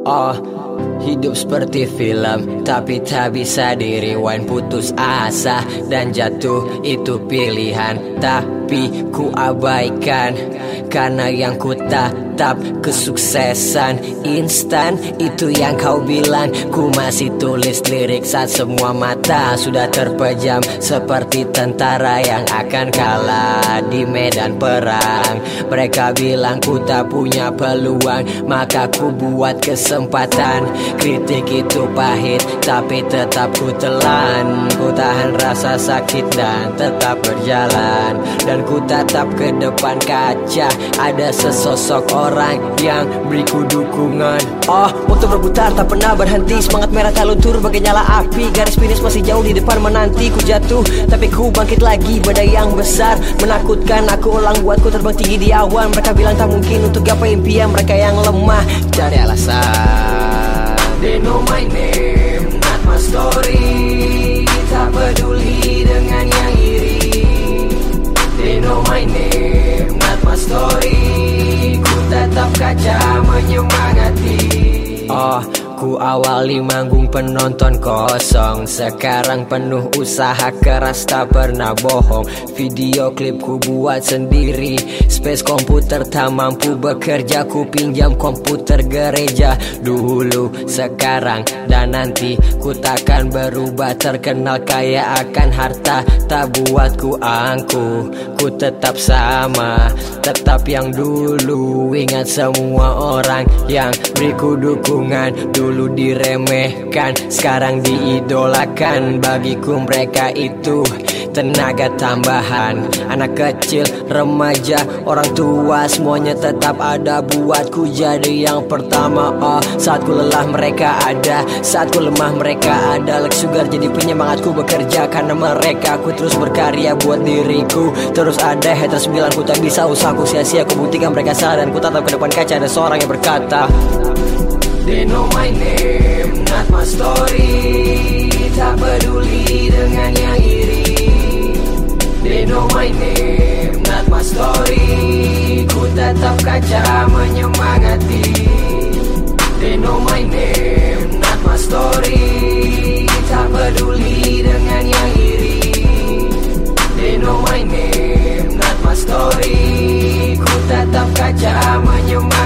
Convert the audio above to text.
Oh, hidup seperti film Tapi tak bisa diriwan Putus asa. Dan jatuh itu pilihan Tapi ku abaikan Karena yang ku tatap kesuksesan. Instan Itu yang kau bilang. Ku masih tulis lirik saat semua mata Sudah terpejam. Seperti tentara yang akan kalah Di medan perang. Mereka bilang ku tak punya peluang. Maka ku buat kesempatan. Kritik itu pahit tapi tetap ku telan. Ku tahan rasa sakit dan tetap berjalan Dan ku tatap ke depan kaca. Ada sesosok orang yang beriku dukungan. Oh, waktu berputar tak pernah berhenti. Semangat merah tak luntur bagai nyala api. Garis finish masih jauh di depan menanti. Ku jatuh tapi ku bangkit lagi. Badai yang besar menakutkan. Aku ulang buatku terbang tinggi di awan. Mereka bilang tak mungkin untuk gapai impian Mereka yang lemah. Cari alasan. They know my name, menyemangati Oh, ku awali manggung penonton kosong. Sekarang penuh usaha keras tak pernah bohong. Video klip ku buat sendiri. Space komputer tak mampu bekerja. Ku pinjam komputer gereja Dulu, sekarang, dan nanti. Ku takkan berubah terkenal kaya akan harta. Tak buat ku angku Ku tetap sama. Tetap yang dulu Ingat semua orang yang beriku dukungan Dulu diremehkan Sekarang diidolakan. Bagiku mereka itu tenaga tambahan. Anak kecil, remaja, orang tua Semuanya tetap ada buatku. Jadi yang pertama Oh, saat ku lelah mereka ada. Saat ku lemah mereka ada. Lex Sugar jadi penyemangatku bekerja Karena mereka. Ku terus berkarya buat diriku. Terus ada haters bilang ku tak bisa usahaku sia-sia Ku buktikan mereka salah dan ku tatap ke depan kaca Ada seorang yang berkata They know my name, not my story. Tak peduli dengan yang iri. They know my name, not my story. Ku tetap kaca menyemangati. They know my name, not my story. Tak peduli dengan yang iri. They know my name, not my story. Ku tetap kaca menyemangati.